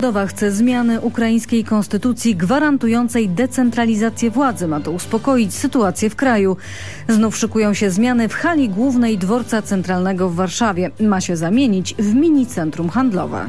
Mołdowa chce zmiany ukraińskiej konstytucji gwarantującej decentralizację władzy. Ma to uspokoić sytuację w kraju. Znów szykują się zmiany w hali głównej dworca centralnego w Warszawie. Ma się zamienić w mini centrum handlowe.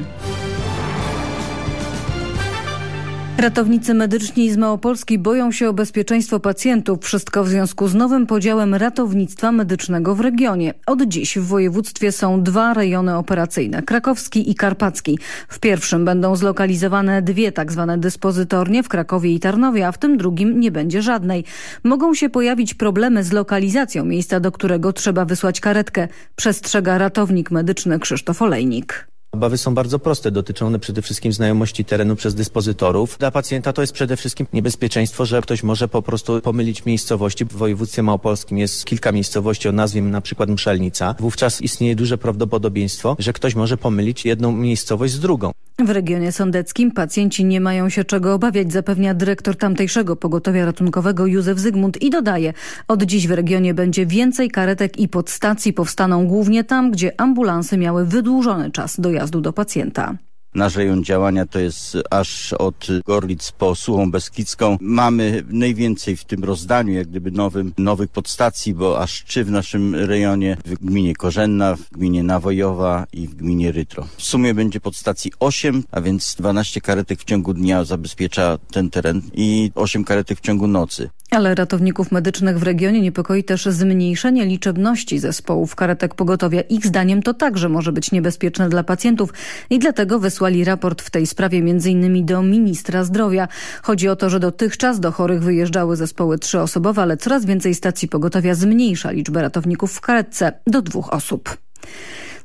Ratownicy medyczni z Małopolski boją się o bezpieczeństwo pacjentów. Wszystko w związku z nowym podziałem ratownictwa medycznego w regionie. Od dziś w województwie są dwa rejony operacyjne, krakowski i karpacki. W pierwszym będą zlokalizowane dwie tak zwane dyspozytornie w Krakowie i Tarnowie, a w tym drugim nie będzie żadnej. Mogą się pojawić problemy z lokalizacją miejsca, do którego trzeba wysłać karetkę, przestrzega ratownik medyczny Krzysztof Olejnik. Obawy są bardzo proste, dotyczą one przede wszystkim znajomości terenu przez dyspozytorów. Dla pacjenta to jest przede wszystkim niebezpieczeństwo, że ktoś może po prostu pomylić miejscowości. W województwie małopolskim jest kilka miejscowości o nazwie na przykład Mszelnica. Wówczas istnieje duże prawdopodobieństwo, że ktoś może pomylić jedną miejscowość z drugą. W regionie sądeckim pacjenci nie mają się czego obawiać, zapewnia dyrektor tamtejszego pogotowia ratunkowego Józef Zygmunt i dodaje, od dziś w regionie będzie więcej karetek i podstacji powstaną głównie tam, gdzie ambulansy miały wydłużony czas dojazdu do pacjenta. Nasz rejon działania to jest aż od Gorlic po Suchą Beskidzką. Mamy najwięcej w tym rozdaniu jak gdyby nowym, nowych podstacji, bo aż trzy w naszym rejonie, w gminie Korzenna, w gminie Nawojowa i w gminie Rytro. W sumie będzie podstacji 8, a więc 12 karetek w ciągu dnia zabezpiecza ten teren i 8 karetek w ciągu nocy. Ale ratowników medycznych w regionie niepokoi też zmniejszenie liczebności zespołów karetek pogotowia. Ich zdaniem to także może być niebezpieczne dla pacjentów i dlatego wysłali raport w tej sprawie m.in. do ministra zdrowia. Chodzi o to, że dotychczas do chorych wyjeżdżały zespoły trzyosobowe, ale coraz więcej stacji pogotowia zmniejsza liczbę ratowników w karetce do dwóch osób.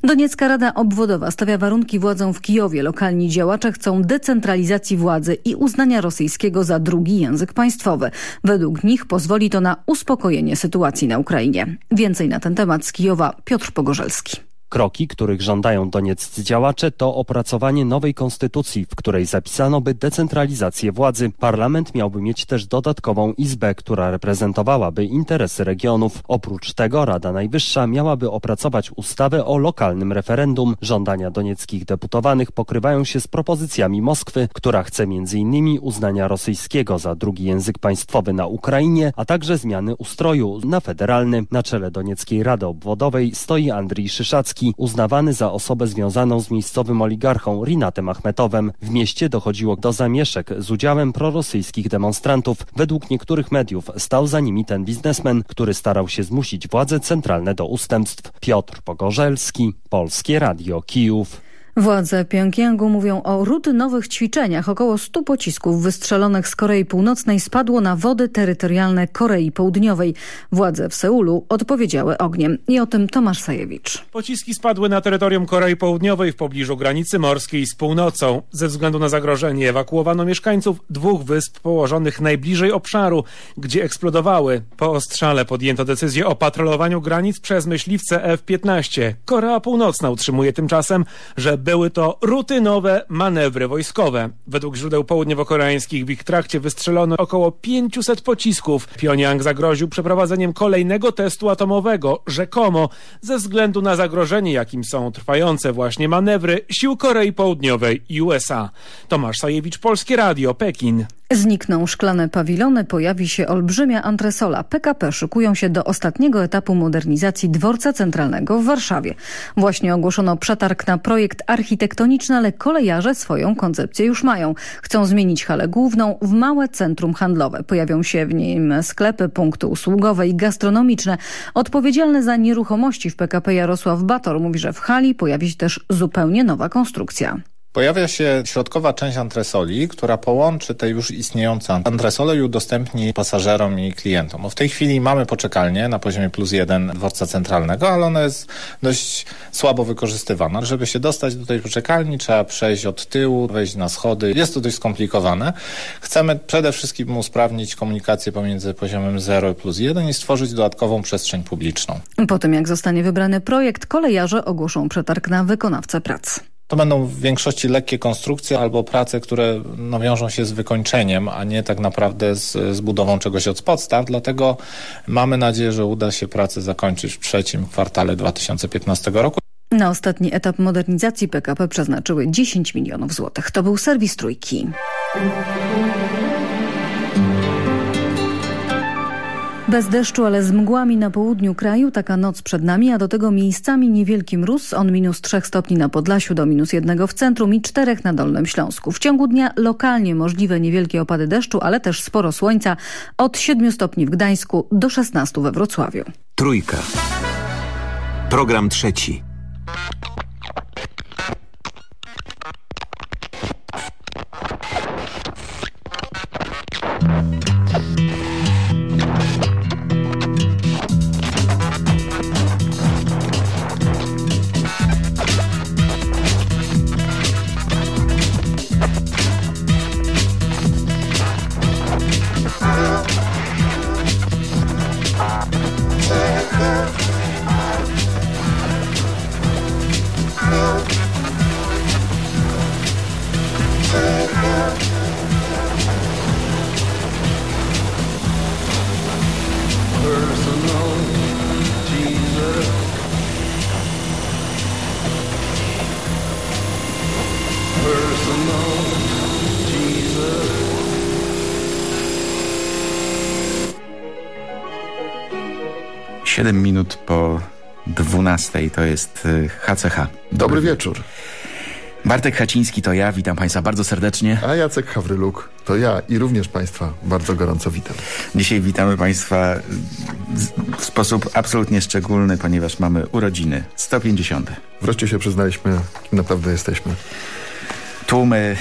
Doniecka Rada Obwodowa stawia warunki władzom w Kijowie. Lokalni działacze chcą decentralizacji władzy i uznania rosyjskiego za drugi język państwowy. Według nich pozwoli to na uspokojenie sytuacji na Ukrainie. Więcej na ten temat z Kijowa Piotr Pogorzelski. Kroki, których żądają donieccy działacze to opracowanie nowej konstytucji, w której zapisano by decentralizację władzy. Parlament miałby mieć też dodatkową izbę, która reprezentowałaby interesy regionów. Oprócz tego Rada Najwyższa miałaby opracować ustawę o lokalnym referendum. Żądania donieckich deputowanych pokrywają się z propozycjami Moskwy, która chce m.in. uznania rosyjskiego za drugi język państwowy na Ukrainie, a także zmiany ustroju na federalny. Na czele Donieckiej Rady Obwodowej stoi Andrii Szyszacki, uznawany za osobę związaną z miejscowym oligarchą Rinatem Achmetowem. W mieście dochodziło do zamieszek z udziałem prorosyjskich demonstrantów. Według niektórych mediów stał za nimi ten biznesmen, który starał się zmusić władze centralne do ustępstw. Piotr Pogorzelski, Polskie Radio Kijów. Władze Pjongjangu mówią o rutynowych ćwiczeniach. Około 100 pocisków wystrzelonych z Korei Północnej spadło na wody terytorialne Korei Południowej. Władze w Seulu odpowiedziały ogniem. I o tym Tomasz Sajewicz. Pociski spadły na terytorium Korei Południowej w pobliżu granicy morskiej z północą. Ze względu na zagrożenie ewakuowano mieszkańców dwóch wysp położonych najbliżej obszaru, gdzie eksplodowały. Po ostrzale podjęto decyzję o patrolowaniu granic przez myśliwce F-15. Korea Północna utrzymuje tymczasem, że były to rutynowe manewry wojskowe. Według źródeł południowo-koreańskich w ich trakcie wystrzelono około 500 pocisków. Pyongyang zagroził przeprowadzeniem kolejnego testu atomowego, rzekomo ze względu na zagrożenie, jakim są trwające właśnie manewry sił Korei Południowej i USA. Tomasz Sajewicz, Polskie Radio, Pekin. Znikną szklane pawilony, pojawi się olbrzymia antresola. PKP szykują się do ostatniego etapu modernizacji dworca centralnego w Warszawie. Właśnie ogłoszono przetarg na projekt architektoniczny, ale kolejarze swoją koncepcję już mają. Chcą zmienić halę główną w małe centrum handlowe. Pojawią się w nim sklepy, punkty usługowe i gastronomiczne. Odpowiedzialny za nieruchomości w PKP Jarosław Bator mówi, że w hali pojawi się też zupełnie nowa konstrukcja. Pojawia się środkowa część antresoli, która połączy te już istniejące antresole i udostępni pasażerom i klientom. Bo w tej chwili mamy poczekalnię na poziomie plus jeden dworca centralnego, ale ona jest dość słabo wykorzystywana. Żeby się dostać do tej poczekalni trzeba przejść od tyłu, wejść na schody. Jest to dość skomplikowane. Chcemy przede wszystkim usprawnić komunikację pomiędzy poziomem 0 i plus 1 i stworzyć dodatkową przestrzeń publiczną. Po tym jak zostanie wybrany projekt, kolejarze ogłoszą przetarg na wykonawcę prac. To będą w większości lekkie konstrukcje albo prace, które no, wiążą się z wykończeniem, a nie tak naprawdę z, z budową czegoś od podstaw. Dlatego mamy nadzieję, że uda się pracę zakończyć w trzecim kwartale 2015 roku. Na ostatni etap modernizacji PKP przeznaczyły 10 milionów złotych. To był serwis Trójki. Bez deszczu, ale z mgłami na południu kraju. Taka noc przed nami, a do tego miejscami niewielki mróz. On minus 3 stopni na Podlasiu do minus 1 w centrum i 4 na Dolnym Śląsku. W ciągu dnia lokalnie możliwe niewielkie opady deszczu, ale też sporo słońca. Od 7 stopni w Gdańsku do 16 we Wrocławiu. Trójka. Program trzeci. Siedem minut po dwunastej to jest HCH. Y, Dobry wieczór. Bartek Haciński to ja, witam Państwa bardzo serdecznie. A Jacek Hawryluk to ja i również Państwa bardzo gorąco witam. Dzisiaj witamy Państwa w sposób absolutnie szczególny, ponieważ mamy urodziny 150. Wreszcie się przyznaliśmy, kim naprawdę jesteśmy. Tłumy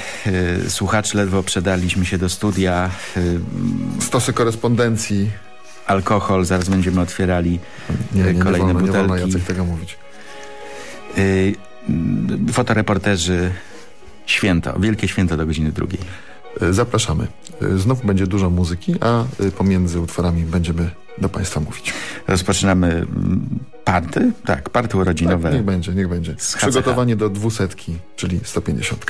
y, słuchaczy ledwo przedaliśmy się do studia. Y, Stosy korespondencji. Alkohol, zaraz będziemy otwierali nie, nie, kolejne nie wolno, butelki. Nie wolno Jacek tego mówić. Y, fotoreporterzy święto, wielkie święto do godziny drugiej. Zapraszamy. Znów będzie dużo muzyki, a pomiędzy utworami będziemy do Państwa mówić. Rozpoczynamy party? Tak, party urodzinowe. Tak, niech będzie, niech będzie. Przygotowanie do dwusetki, czyli 150.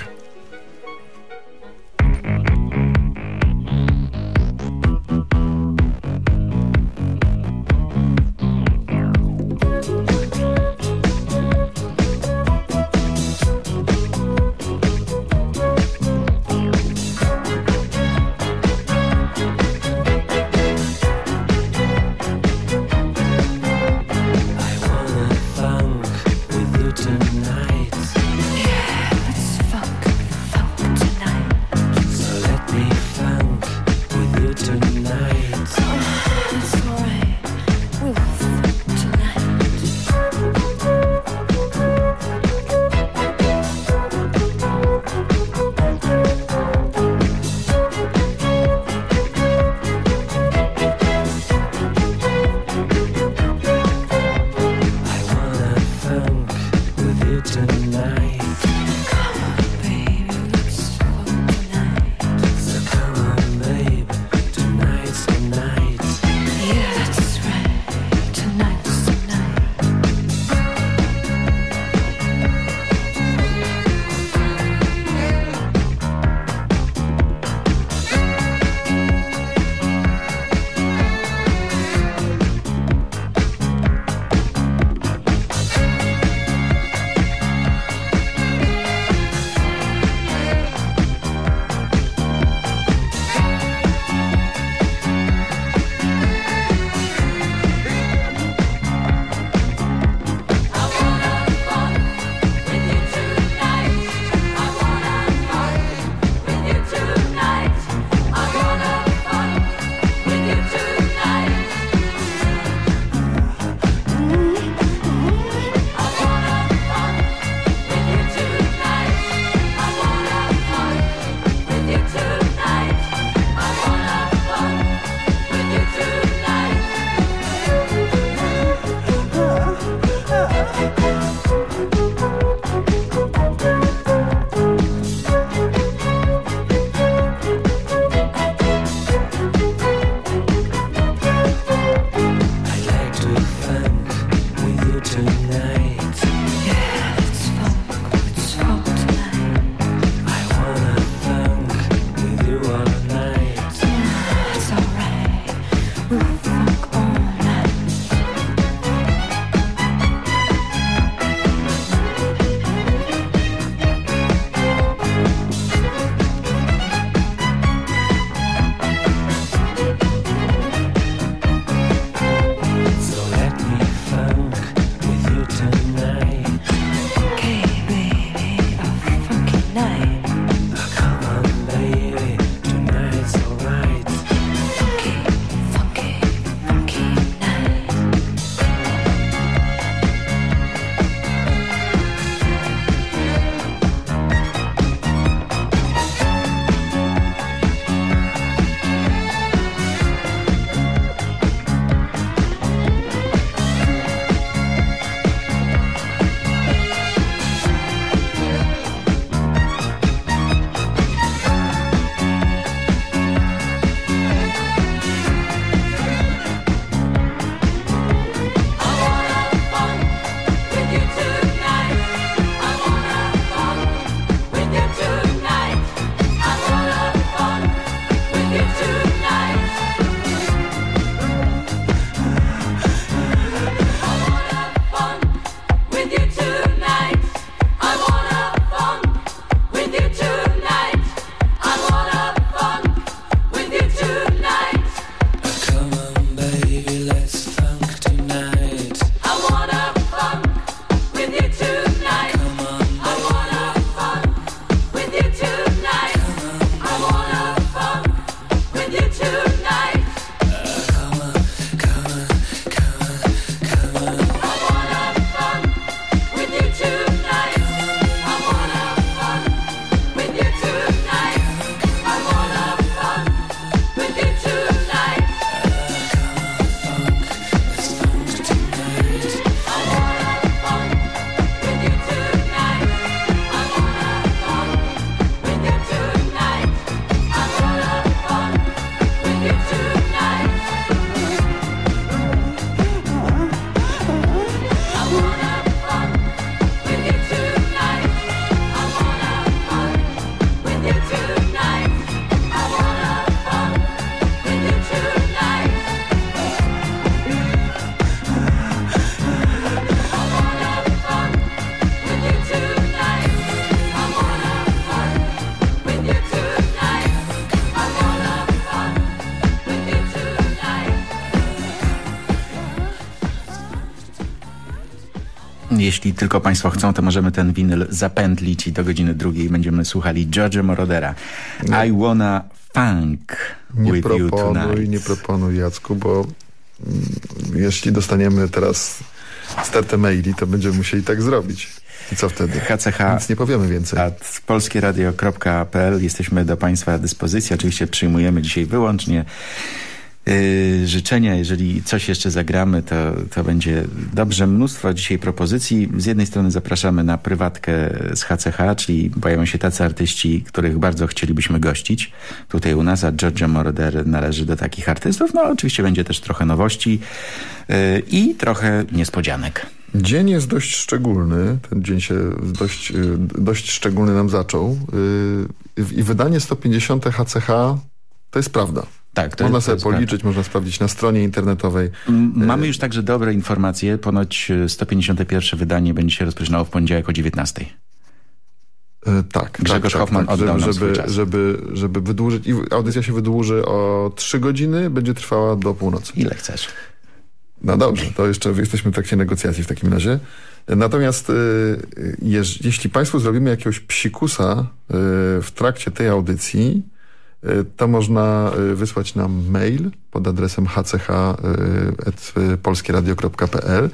Jeśli tylko Państwo chcą, to możemy ten winyl zapętlić i do godziny drugiej będziemy słuchali George'a Morodera. No. I wanna funk nie with proponuj, you tonight. Nie proponuj, Jacku, bo mm, jeśli dostaniemy teraz stertę maili, to będziemy musieli tak zrobić. I co wtedy? HCH. Nic nie powiemy więcej. polskieradio.pl Jesteśmy do Państwa dyspozycji. Oczywiście przyjmujemy dzisiaj wyłącznie Yy, życzenia. Jeżeli coś jeszcze zagramy, to, to będzie dobrze. Mnóstwo dzisiaj propozycji. Z jednej strony zapraszamy na prywatkę z HCH, czyli pojawią się tacy artyści, których bardzo chcielibyśmy gościć tutaj u nas, a Giorgio Moroder należy do takich artystów. No oczywiście będzie też trochę nowości yy, i trochę niespodzianek. Dzień jest dość szczególny. Ten dzień się dość, yy, dość szczególny nam zaczął. I wydanie 150 HCH to jest prawda. Tak, to można jest, sobie jest policzyć, prawda. można sprawdzić na stronie internetowej. Mamy już także dobre informacje. Ponoć 151 wydanie będzie się rozpoczynało w poniedziałek o 19. E, tak, Grzegorz tak, Hoffman tak, oddał żeby, swój czas. żeby, żeby wydłużyć i audycja się wydłuży o 3 godziny, będzie trwała do północy. Ile chcesz? No dobrze, to jeszcze jesteśmy w trakcie negocjacji w takim razie. Natomiast jeż, jeśli Państwu zrobimy jakiegoś psikusa w trakcie tej audycji, to można y, wysłać nam mail pod adresem hch.polskieradio.pl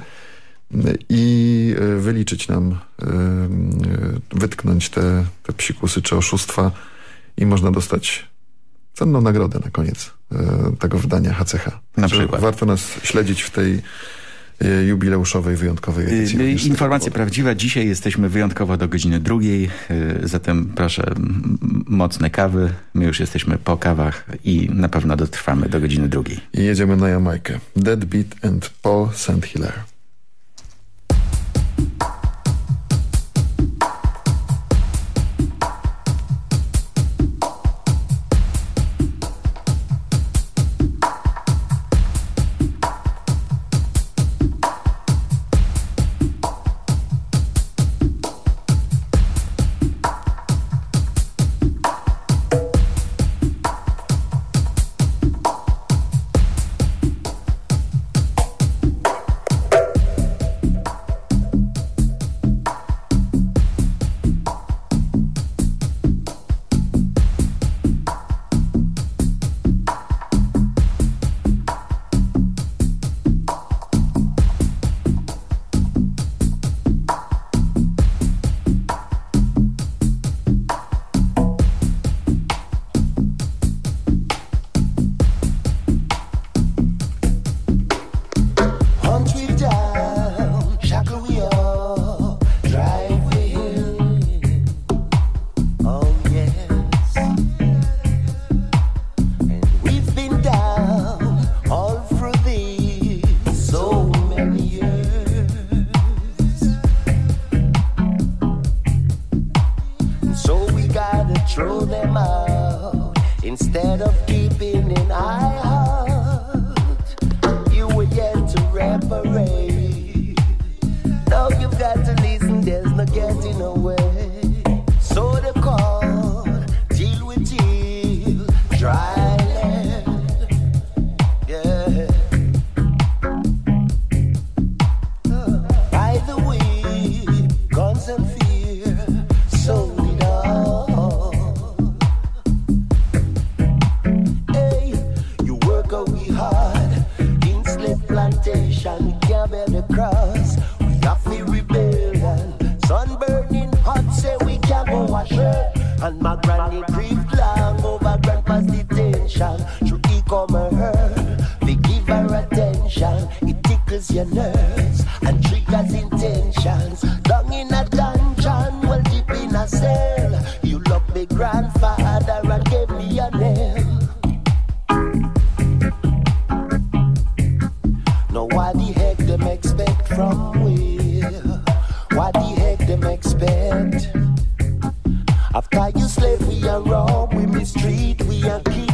i y, wyliczyć nam, y, y, wytknąć te, te psikusy czy oszustwa i można dostać cenną nagrodę na koniec y, tego wydania HCH. Na przykład. Warto nas śledzić w tej y, jubileuszowej, wyjątkowej edycji. Również z tego Informacja prawdziwa. Dzisiaj jesteśmy wyjątkowo do godziny drugiej, yy, zatem proszę mocne kawy. My już jesteśmy po kawach i na pewno dotrwamy do godziny drugiej. I jedziemy na Jamajkę. Deadbeat and Paul St. Hilaire. And intentions. Down in a dungeon, well deep in a cell. You love me grandfather and gave me a name. Now what the heck them expect from we? What the heck them expect? After you slave, we are rob, we mistreat, we are keep,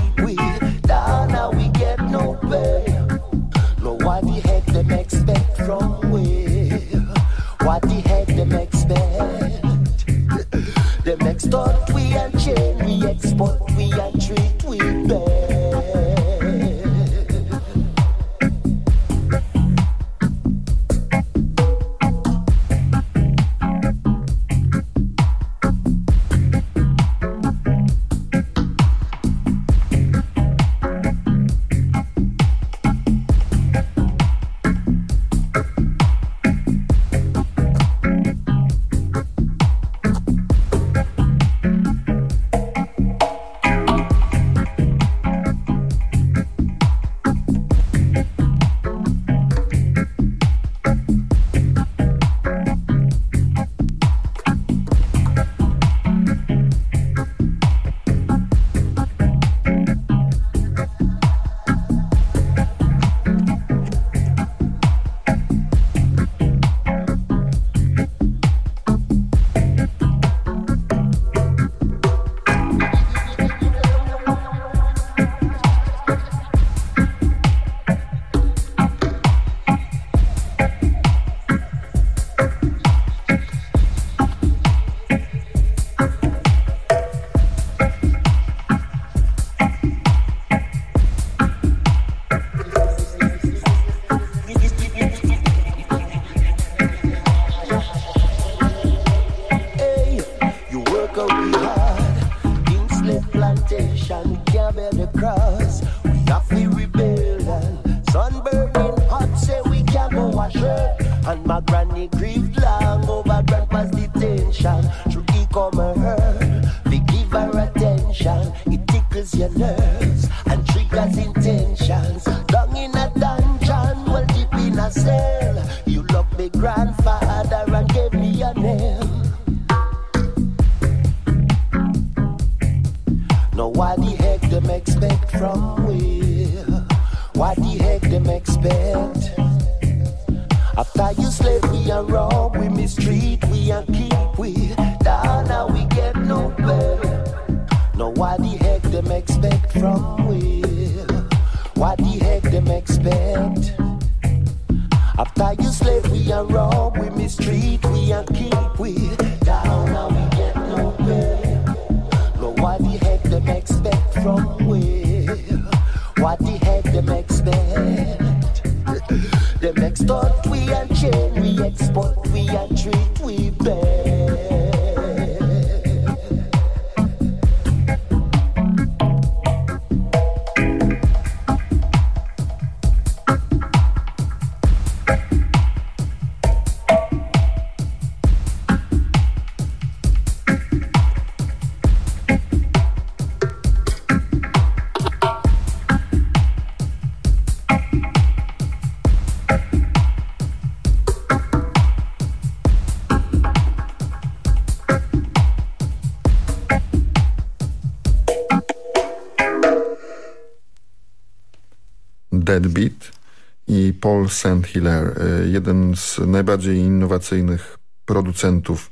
i Paul St. Hilaire, y, jeden z najbardziej innowacyjnych producentów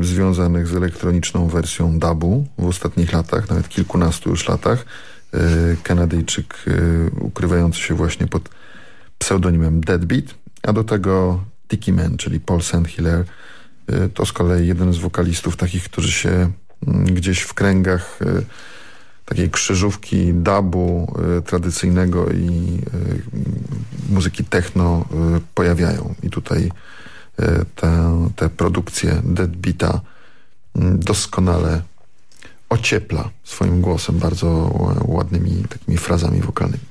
y, związanych z elektroniczną wersją dubu w ostatnich latach, nawet kilkunastu już latach. Y, Kanadyjczyk ukrywający się właśnie pod pseudonimem Deadbeat, a do tego Tiki Man, czyli Paul St. Hilaire. To z kolei jeden z wokalistów takich, którzy się gdzieś w kręgach takiej krzyżówki dubu y, tradycyjnego i y, muzyki techno y, pojawiają. I tutaj te, te produkcje Deadbeata doskonale ociepla swoim głosem, bardzo ładnymi takimi frazami wokalnymi.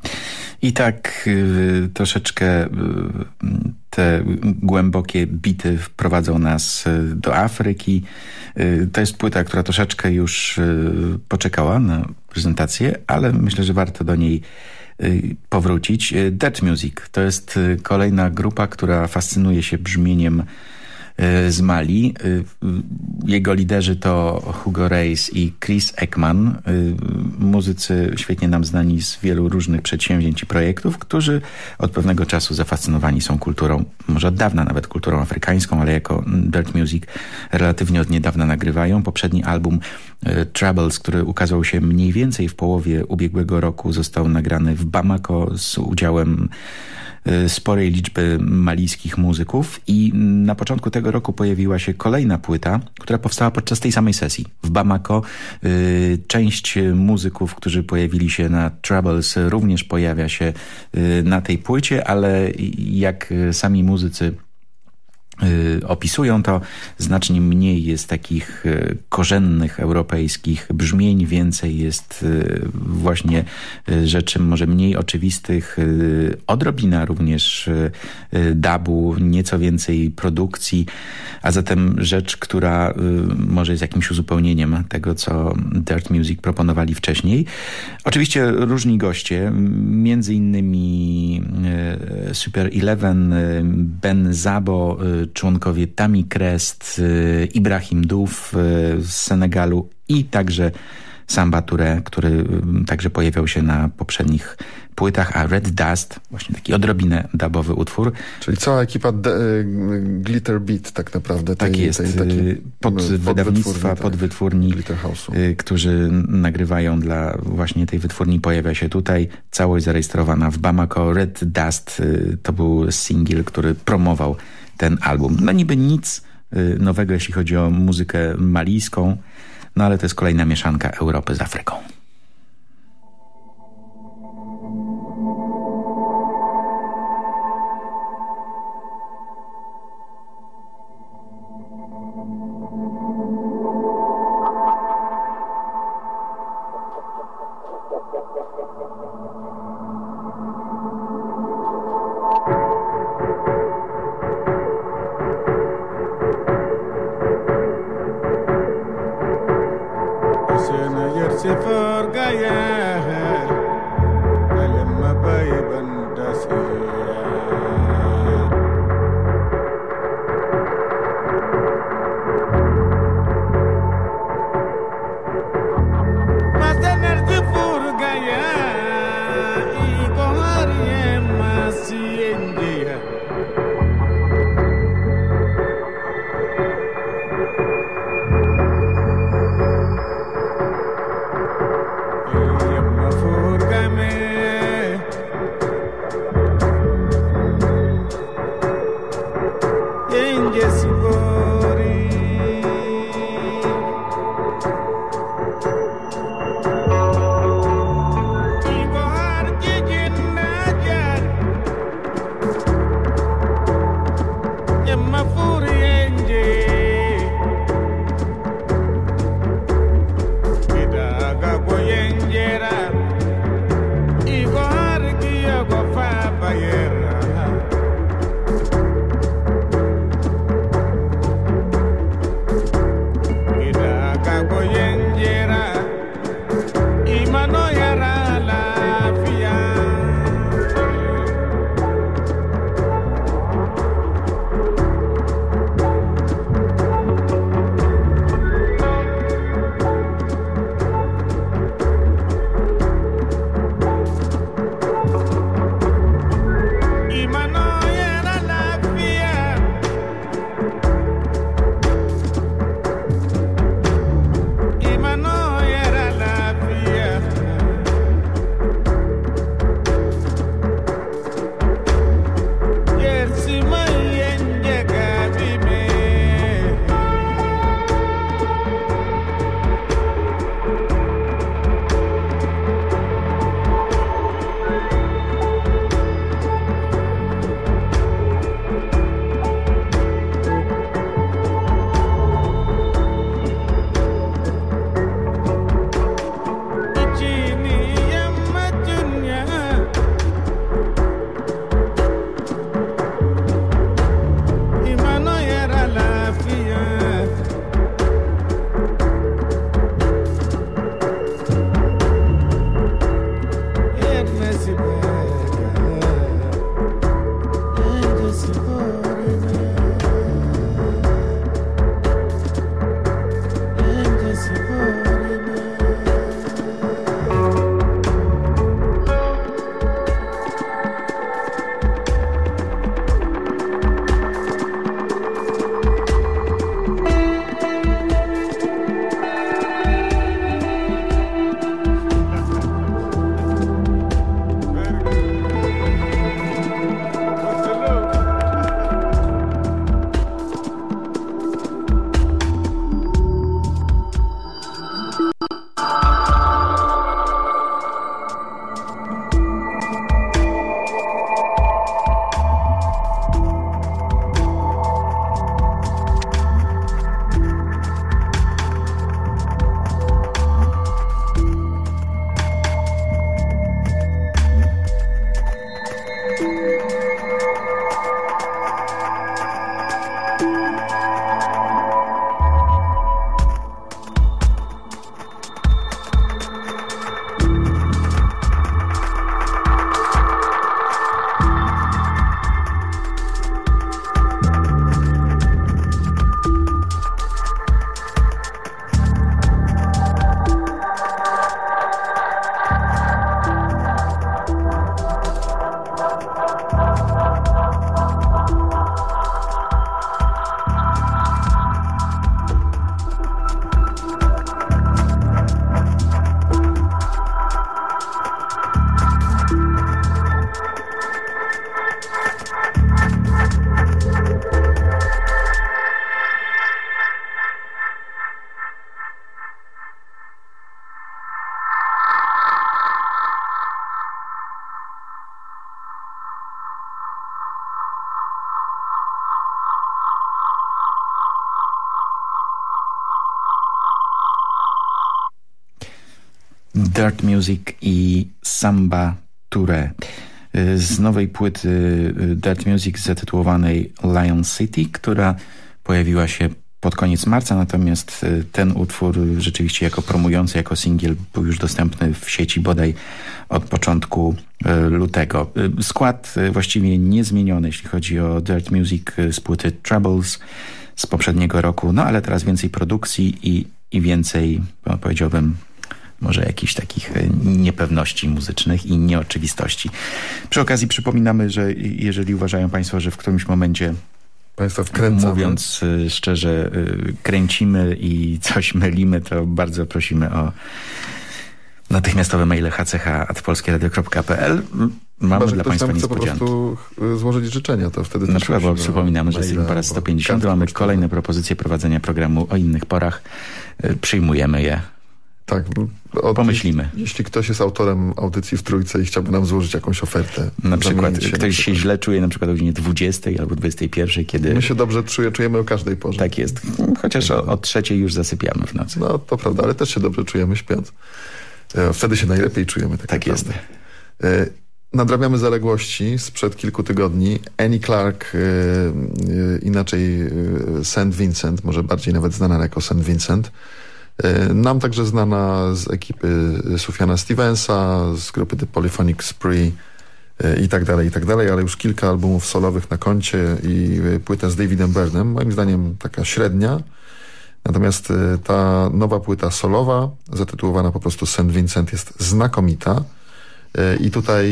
I tak y, troszeczkę y, te głębokie bity wprowadzą nas y, do Afryki. Y, to jest płyta, która troszeczkę już y, poczekała na prezentację, ale myślę, że warto do niej y, powrócić. Dead Music to jest kolejna grupa, która fascynuje się brzmieniem z Mali. E, jego liderzy to Hugo Reis i Chris Ekman, e, muzycy świetnie nam znani z wielu różnych przedsięwzięć i projektów, którzy od pewnego czasu zafascynowani są kulturą, może od dawna nawet kulturą afrykańską, ale jako dirt music relatywnie od niedawna nagrywają. Poprzedni album Troubles, który ukazał się mniej więcej w połowie ubiegłego roku, został nagrany w Bamako z udziałem sporej liczby malijskich muzyków i na początku tego roku pojawiła się kolejna płyta, która powstała podczas tej samej sesji w Bamako. Y, część muzyków, którzy pojawili się na Troubles również pojawia się y, na tej płycie, ale jak sami muzycy Y, opisują to. Znacznie mniej jest takich y, korzennych europejskich brzmień, więcej jest y, właśnie rzeczy może mniej oczywistych, odrobina również dabu, nieco więcej produkcji, a zatem rzecz, która może jest jakimś uzupełnieniem tego, co Dirt Music proponowali wcześniej. Oczywiście różni goście, między innymi Super Eleven, Ben Zabo, członkowie Tami Crest, y, Ibrahim Duf y, z Senegalu i także Samba Touré, który y, także pojawiał się na poprzednich płytach, a Red Dust, właśnie taki odrobinę dubowy utwór. Czyli cała ekipa de, Glitter Beat tak naprawdę. Tej, tak jest, tej, taki pod wydawnictwa, tak, pod wytwórni, którzy nagrywają dla właśnie tej wytwórni pojawia się tutaj. Całość zarejestrowana w Bamako. Red Dust to był singiel, który promował ten album. No niby nic y, nowego, jeśli chodzi o muzykę malijską, no ale to jest kolejna mieszanka Europy z Afryką. Dirt Music i Samba Touré. Z nowej płyty Dirt Music zatytułowanej Lion City, która pojawiła się pod koniec marca, natomiast ten utwór rzeczywiście jako promujący, jako singiel był już dostępny w sieci bodaj od początku lutego. Skład właściwie niezmieniony, jeśli chodzi o Dirt Music z płyty Troubles z poprzedniego roku, no ale teraz więcej produkcji i, i więcej, powiedziałbym, może jakichś takich niepewności muzycznych i nieoczywistości. Przy okazji przypominamy, że jeżeli uważają Państwo, że w którymś momencie Państwa wkręcamy. Mówiąc szczerze, kręcimy i coś mylimy, to bardzo prosimy o natychmiastowe maile hch.polskieradio.pl Mamy Chyba, dla Państwa chce niespodzianki. po prostu złożyć życzenia, to wtedy Na też przykład, bo przypominamy, że jesteśmy po raz o 150, kartę mamy kolejne propozycje prowadzenia programu o innych porach. Przyjmujemy je. Tak. Od, Pomyślimy. Jeśli ktoś jest autorem audycji w Trójce i chciałby nam złożyć jakąś ofertę. Na przykład zamienić ktoś się źle czuje na przykład o godzinie 20 albo 21, kiedy... My się dobrze czuje, czujemy o każdej porze. Tak jest. Chociaż o, o trzeciej już zasypiamy w nocy. No to prawda, ale też się dobrze czujemy śpiąc. E, Wtedy się najlepiej czujemy. Tak, Tak jest. E, Nadrabiamy zaległości sprzed kilku tygodni. Annie Clark, e, inaczej St. Vincent, może bardziej nawet znana jako St. Vincent, nam także znana z ekipy Sufiana Stevensa, z grupy The Polyphonic Spree e, i tak dalej, i tak dalej, ale już kilka albumów solowych na koncie i e, płyta z Davidem Byrnem, moim zdaniem taka średnia. Natomiast e, ta nowa płyta solowa, zatytułowana po prostu St. Vincent, jest znakomita. E, I tutaj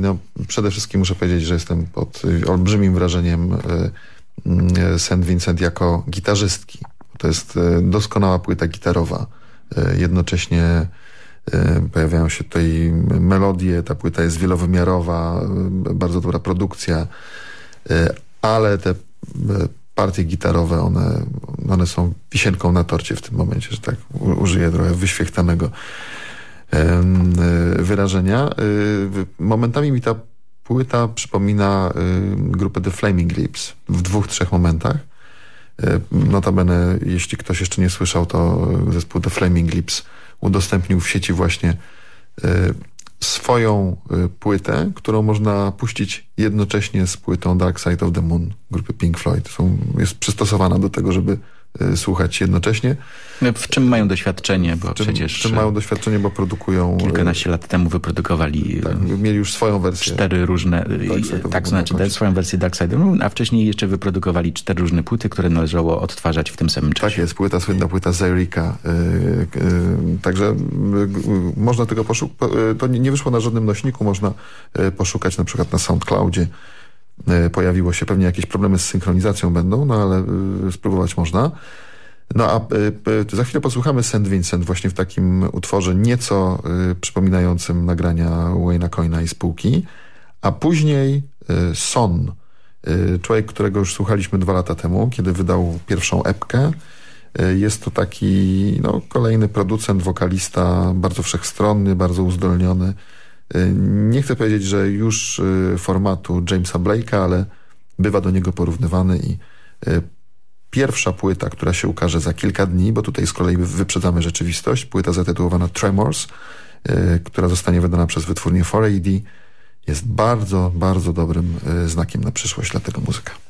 no, przede wszystkim muszę powiedzieć, że jestem pod e, olbrzymim wrażeniem e, St. Vincent jako gitarzystki. To jest e, doskonała płyta gitarowa. E, Jednocześnie e, pojawiają się tutaj melodie, ta płyta jest wielowymiarowa, bardzo dobra produkcja, ale te partie gitarowe, one, one są wisienką na torcie w tym momencie, że tak użyję trochę wyświechtanego wyrażenia. Momentami mi ta płyta przypomina grupę The Flaming Lips w dwóch, trzech momentach. E, Notabene, jeśli ktoś jeszcze nie słyszał, to zespół The Flaming Lips udostępnił w sieci właśnie e, swoją e, płytę, którą można puścić jednocześnie z płytą Dark Side of the Moon grupy Pink Floyd. Są, jest przystosowana do tego, żeby e, słuchać jednocześnie. W czym mają doświadczenie, bo Czym, przecież czym mają doświadczenie, bo produkują... e, kilkanaście lat temu wyprodukowali tak, mieli już swoją wersję. cztery różne, tak, znaczy swoją wersję Dark Side Moon, a wcześniej jeszcze wyprodukowali cztery różne płyty, które należało odtwarzać w tym samym czasie. Tak jest, płyta, słynna płyta Zerika. Yy, także można tego poszukać. To nie wyszło na żadnym nośniku, można poszukać na przykład na SoundCloudzie. Yy, pojawiło się, pewnie jakieś problemy z synchronizacją będą, no ale yy, spróbować można. No a y, za chwilę posłuchamy St. Vincent właśnie w takim utworze nieco przypominającym nagrania Wayne'a Coyna i spółki, a później Son, człowiek, którego już słuchaliśmy dwa lata temu, kiedy wydał pierwszą epkę. Jest to taki no, kolejny producent, wokalista, bardzo wszechstronny, bardzo uzdolniony. Nie chcę powiedzieć, że już y, formatu Jamesa Blake'a, ale bywa do niego porównywany i y, Pierwsza płyta, która się ukaże za kilka dni, bo tutaj z kolei wyprzedzamy rzeczywistość, płyta zatytułowana Tremors, y, która zostanie wydana przez wytwórnię 4AD, jest bardzo, bardzo dobrym znakiem na przyszłość dla tego muzyka.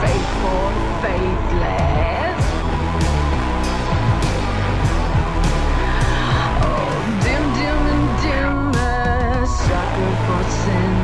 faithful, faithless. Oh, dim, dim, and dimmer, uh, sucker for sin.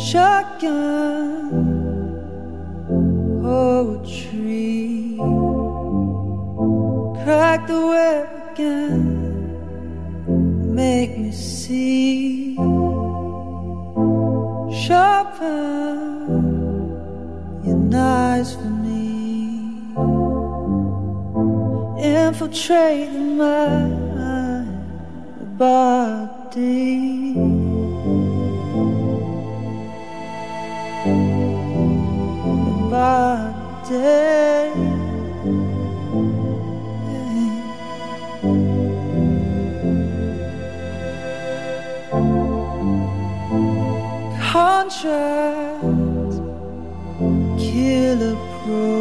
Shotgun oh, poetry. Crack the whip again. Make me see. Sharpen your knives for me. Infiltrate the mind, one day. Contrast, kill pro.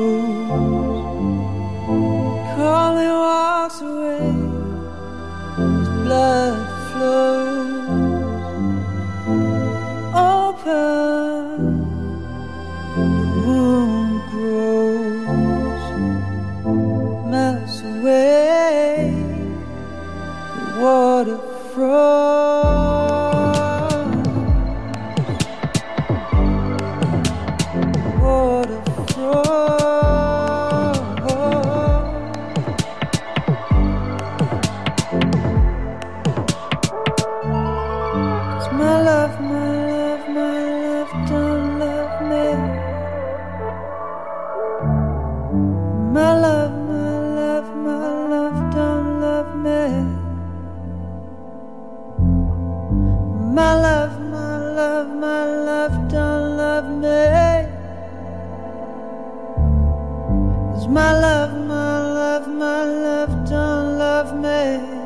I've made.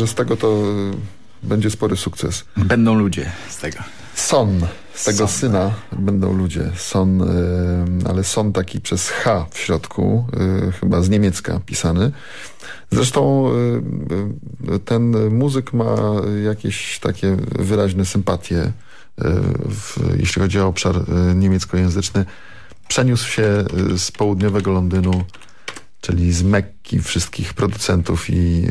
Że z tego to będzie spory sukces. Będą ludzie z tego. Son, z tego Son. syna będą ludzie. Son, ale son taki przez H w środku, y, chyba z niemiecka pisany. Zresztą y, y, ten muzyk ma jakieś takie wyraźne sympatie, w, jeśli chodzi o obszar niemieckojęzyczny. Przeniósł się z południowego Londynu czyli z Mekki wszystkich producentów i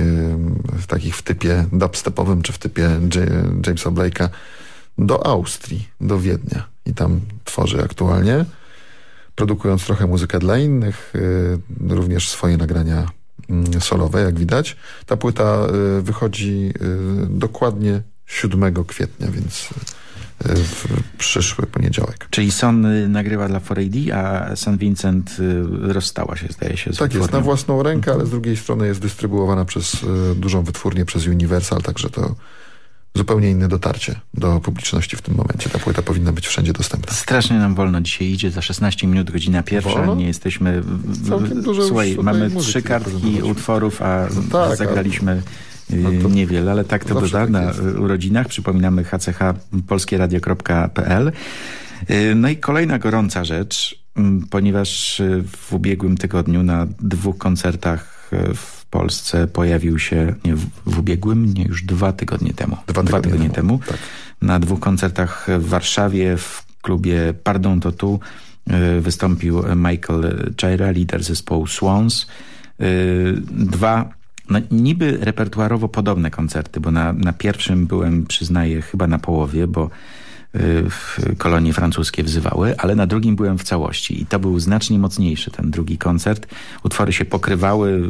y, takich w typie dubstepowym czy w typie Jamesa Blake'a do Austrii, do Wiednia i tam tworzy aktualnie, produkując trochę muzykę dla innych, y, również swoje nagrania y, solowe, jak widać. Ta płyta y, wychodzi y, dokładnie 7 kwietnia, więc w przyszły poniedziałek. Czyli Son y, nagrywa dla 4AD, a St. Vincent y, rozstała się, zdaje się, z Tak jest, na wytwórnią. własną rękę, ale z drugiej strony jest dystrybuowana przez y, dużą wytwórnię, przez Universal, także to zupełnie inne dotarcie do publiczności w tym momencie. Ta płyta powinna być wszędzie dostępna. Strasznie nam wolno dzisiaj idzie, za 16 minut godzina pierwsza, Wolno? nie jesteśmy... w- Słuchaj, mamy trzy kartki utworów, a tak, zagraliśmy No to niewiele, ale tak to zawsze bywa tak na jest. y, urodzinach. Przypominamy hchpolskieradio.pl Y, No i kolejna gorąca rzecz, mm, ponieważ y, w ubiegłym tygodniu na dwóch koncertach y, w Polsce pojawił się, nie w, ubiegłym, nie już dwa tygodnie temu. Dwa tygodnie temu, tak. Na dwóch koncertach w Warszawie w klubie Pardon to tu y, wystąpił Michael Chaira, lider zespołu Swans. Y, Dwa no, niby repertuarowo podobne koncerty, bo na, na pierwszym byłem, przyznaję, chyba na połowie, bo y, kolonie francuskie wzywały, ale na drugim byłem w całości i to był znacznie mocniejszy ten drugi koncert. Utwory się pokrywały. y,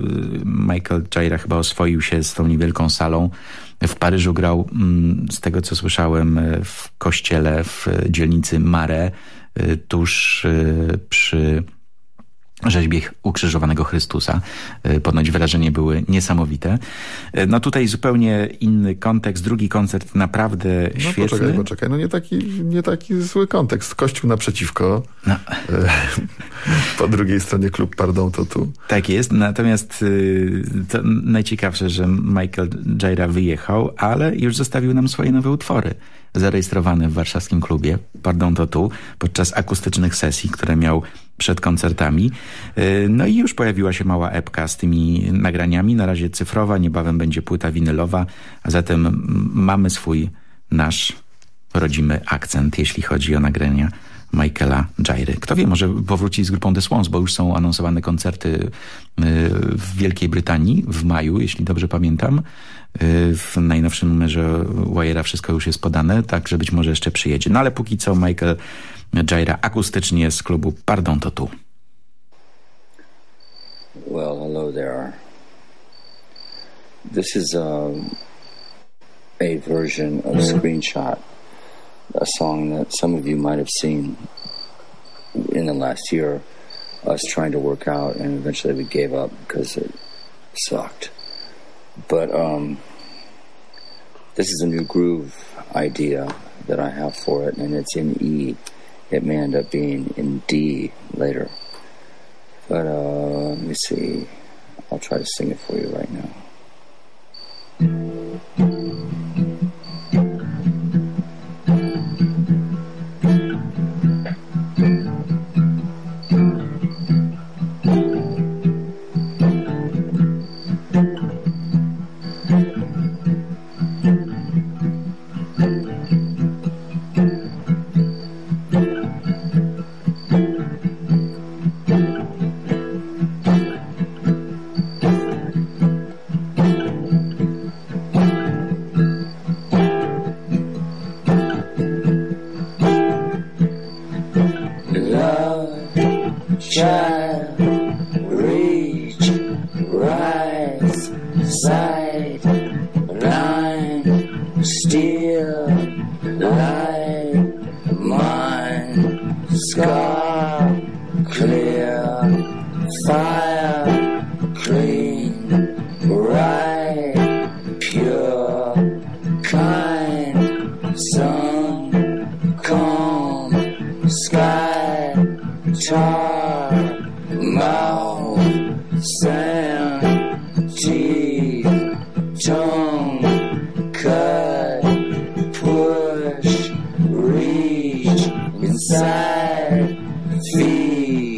Michael Jaira chyba oswoił się z tą niewielką salą. W Paryżu grał, mm, z tego co słyszałem, y, w kościele w dzielnicy Mare, y, tuż przy rzeźbie ukrzyżowanego Chrystusa. Y, Ponoć wrażenie były niesamowite. Y, No tutaj zupełnie inny kontekst. Drugi koncert naprawdę No świetny. poczekaj, poczekaj. No nie taki, nie taki zły kontekst. Kościół naprzeciwko. No. Po drugiej stronie klub Pardon to tu. Tak jest, natomiast y, to najciekawsze, że Michael Jaira wyjechał, ale już zostawił nam swoje nowe utwory zarejestrowane w warszawskim klubie Pardon to tu, podczas akustycznych sesji, które miał przed koncertami. Y, No i już pojawiła się mała epka z tymi nagraniami, na razie cyfrowa, niebawem będzie płyta winylowa, a zatem mamy swój, nasz rodzimy akcent, jeśli chodzi o nagrania Michaela Jairy. Kto wie, może powróci z grupą The Swans, bo już są anonsowane koncerty y, w Wielkiej Brytanii w maju, jeśli dobrze pamiętam. Y, W najnowszym numerze Wire'a wszystko już jest podane, tak, że być może jeszcze przyjedzie. No ale póki co Michael Jaira akustycznie z klubu Pardon to tu. Well, hello there. This is um, a version of Screenshot, a song that some of you might have seen in the last year, us trying to work out, and eventually we gave up because it sucked. But um, this is a new groove idea that I have for it, and it's in E. It may end up being in D later. But uh, let me see. I'll try to sing it for you right now. Hey.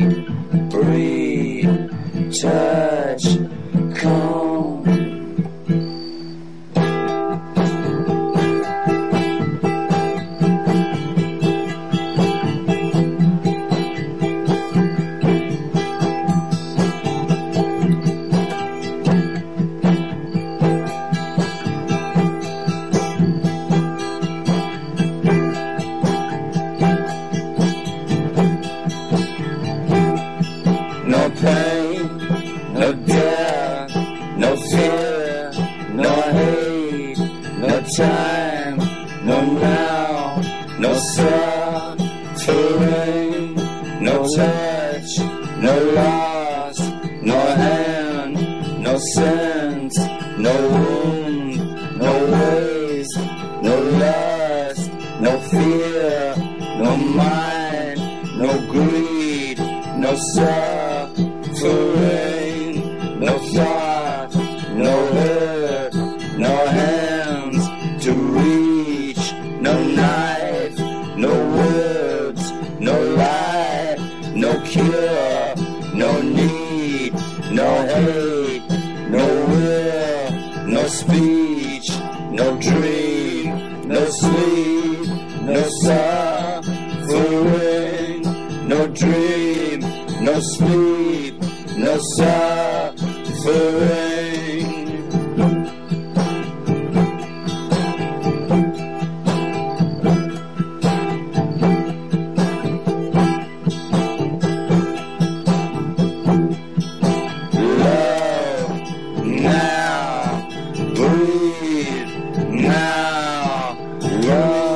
now. Love.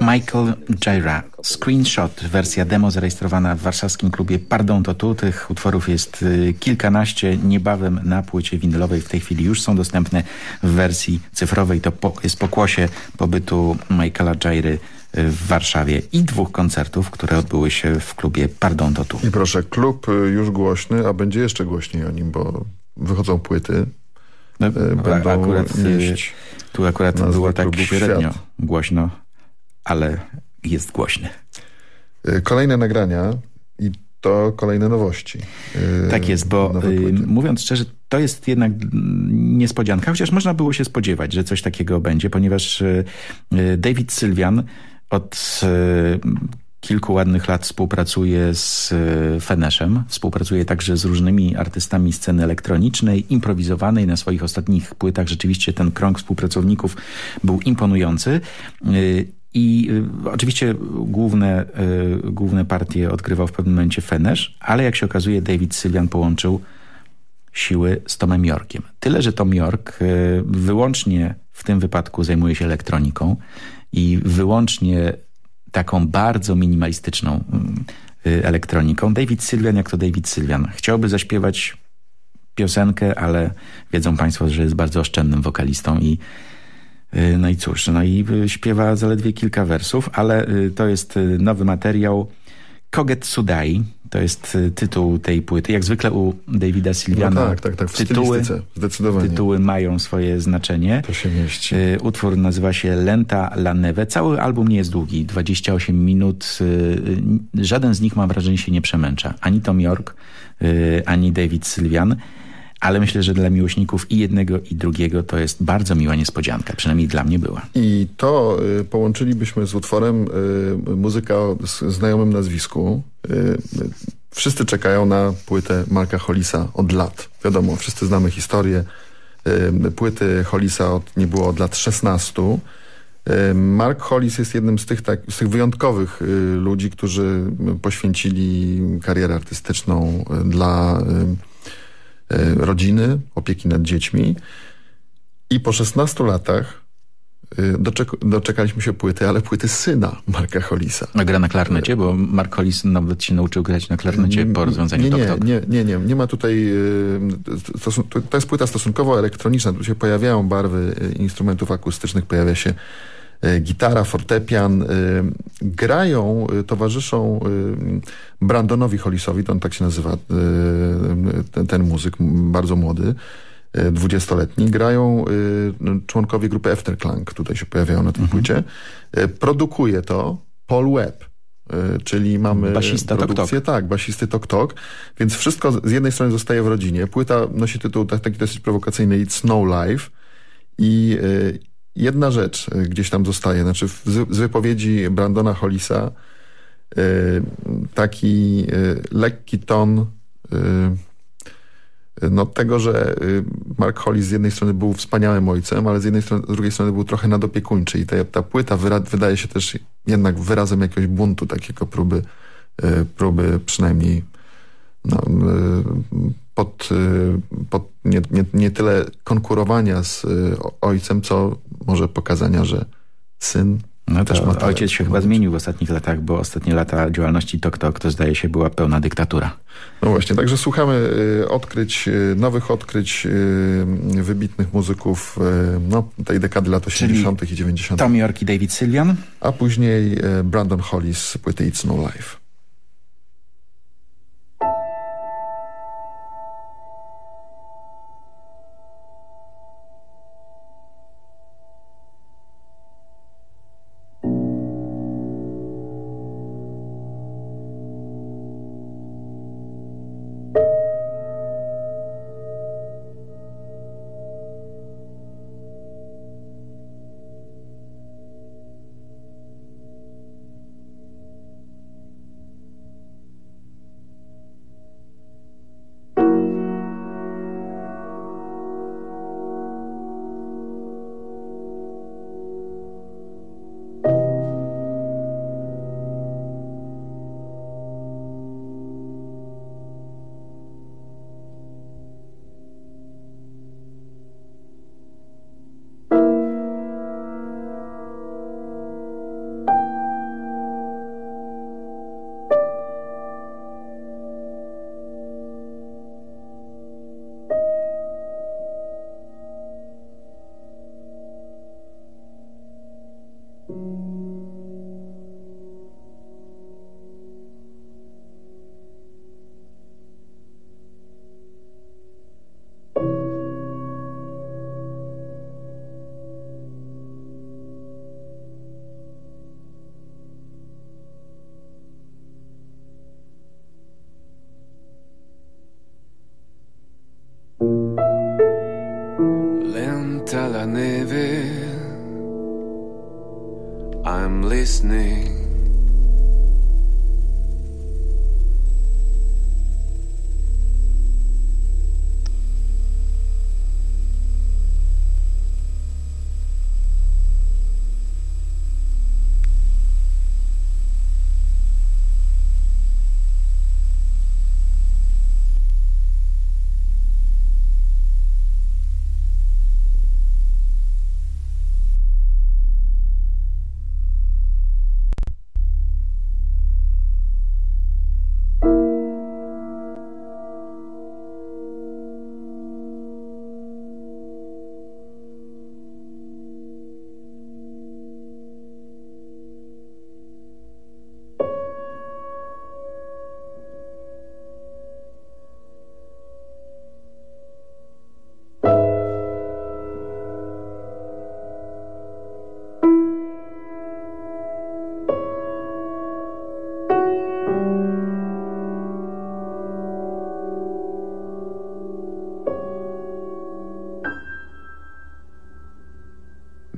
Michael Jaira, Screenshot, wersja demo zarejestrowana w warszawskim klubie Pardon to tu. Tych utworów jest y, kilkanaście, niebawem na płycie winylowej. W tej chwili już są dostępne w wersji cyfrowej. To po, jest pokłosie pobytu Michaela Jairy y, w Warszawie i dwóch koncertów, które odbyły się w klubie Pardon to tu. I proszę, klub y, już głośny, a będzie jeszcze głośniej o nim, bo wychodzą płyty. No, Będą akurat, nieść tu akurat było tak średnio Świat. głośno, ale jest głośny. Y, Kolejne nagrania i to kolejne nowości. Y, Tak jest, bo y, mówiąc szczerze, to jest jednak niespodzianka, chociaż można było się spodziewać, że coś takiego będzie, ponieważ David Sylwian od kilku ładnych lat współpracuje z y, Feneszem, współpracuje także z różnymi artystami sceny elektronicznej, improwizowanej. Na swoich ostatnich płytach rzeczywiście ten krąg współpracowników był imponujący. Y, I y, oczywiście główne, główne partie odgrywał w pewnym momencie Fenesz, ale jak się okazuje David Sylwian połączył siły z Tomem Yorkiem. Tyle, że Tom York wyłącznie w tym wypadku zajmuje się elektroniką i wyłącznie taką bardzo minimalistyczną y, y, elektroniką. David Sylwian jak to David Sylwian. Chciałby zaśpiewać piosenkę, ale wiedzą państwo, że jest bardzo oszczędnym wokalistą i y, no i cóż, no i śpiewa zaledwie kilka wersów, ale to jest nowy materiał Koget Sudai, to jest y, tytuł tej płyty. Jak zwykle u Davida Sylwiana No tak, tak, tak, w tytuły, zdecydowanie. tytuły mają swoje znaczenie. To się mieści. Y, Utwór nazywa się Lenta la Neve. Cały album nie jest długi, 28 minut. Y, Żaden z nich, mam wrażenie, się nie przemęcza. Ani Tom York, ani David Sylwian. Ale myślę, że dla miłośników i jednego, i drugiego to jest bardzo miła niespodzianka. Przynajmniej dla mnie była. I to y, połączylibyśmy z utworem y, muzyka o znajomym nazwisku. Y, wszyscy czekają na płytę Marka Hollisa od lat. Wiadomo, wszyscy znamy historię. Płyty Hollisa od, nie było od lat 16. Y, Mark Hollis jest jednym z tych, tak, z tych wyjątkowych ludzi, którzy poświęcili karierę artystyczną dla rodziny, opieki nad dziećmi. I po 16 latach y, doczek doczekaliśmy się płyty, ale płyty syna Marka Hollisa. A gra na klarnecie, bo Mark Hollis nawet się nauczył grać na klarnecie po rozwiązaniu nie, Tok nie, Tok. nie, nie, nie, nie ma tutaj, stosun- to, to jest płyta stosunkowo elektroniczna, tu się pojawiają barwy instrumentów akustycznych, pojawia się gitara, fortepian, y, grają, y, towarzyszą Brandonowi Hollisowi, to on tak się nazywa, ten, ten muzyk, bardzo młody, dwudziestoletni, grają członkowie grupy Efterklang, tutaj się pojawiają na tej płycie. Y, Produkuje to Paul Webb, czyli mamy Basista Tok produkcję, tak, basisty Tok Tok, więc wszystko z jednej strony zostaje w rodzinie. Płyta nosi tytuł tak- taki dosyć prowokacyjny It's Snow Life. I jedna rzecz y, gdzieś tam zostaje, znaczy z, wypowiedzi Brandona Hollisa y, taki y, lekki ton no tego, że Mark Hollis z jednej strony był wspaniałym ojcem, ale z jednej strony, z drugiej strony był trochę nadopiekuńczy i ta, ta płyta wydaje się też jednak wyrazem jakiegoś buntu, takiego próby, próby przynajmniej no, pod, y, pod nie, nie, nie tyle konkurowania z y, ojcem, co może pokazania, że syn No też ma ojciec się chyba zmienił w ostatnich latach, bo ostatnie lata działalności Tok Tok to zdaje się była pełna dyktatura. No właśnie, także słuchamy y, odkryć, nowych odkryć wybitnych muzyków no, tej dekady lat 80. i 90. Tom York i David Sylvian. A później Brandon Hollis z płyty It's No Life.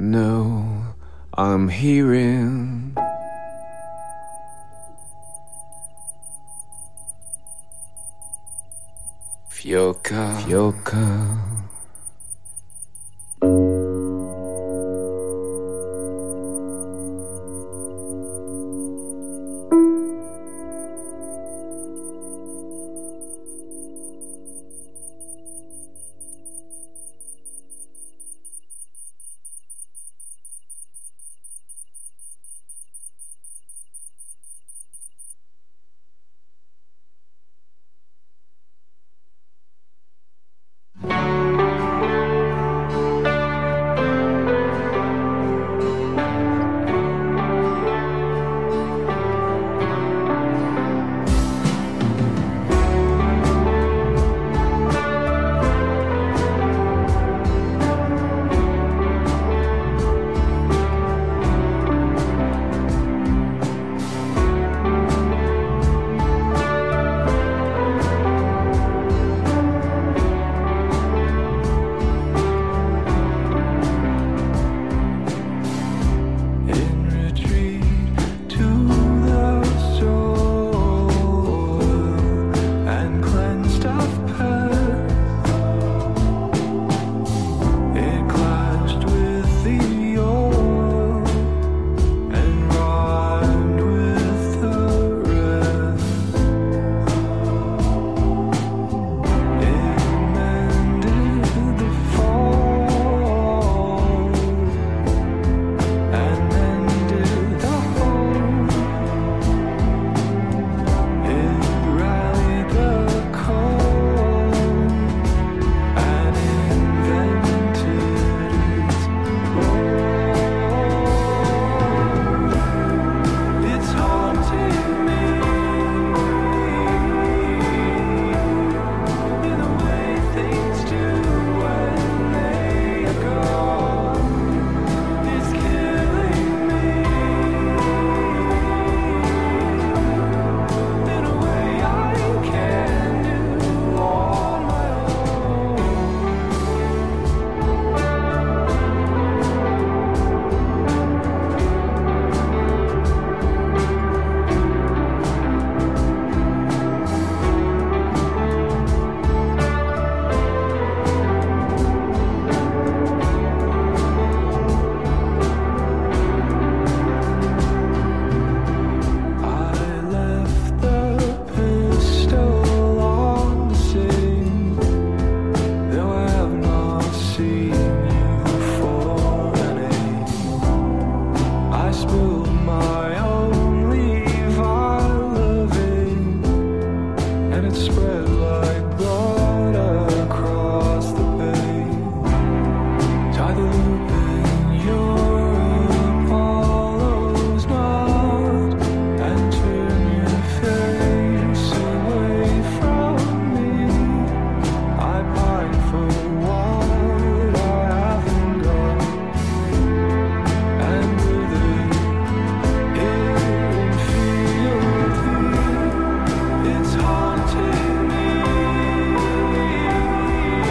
No, I'm hearing. Fioka, Fioka.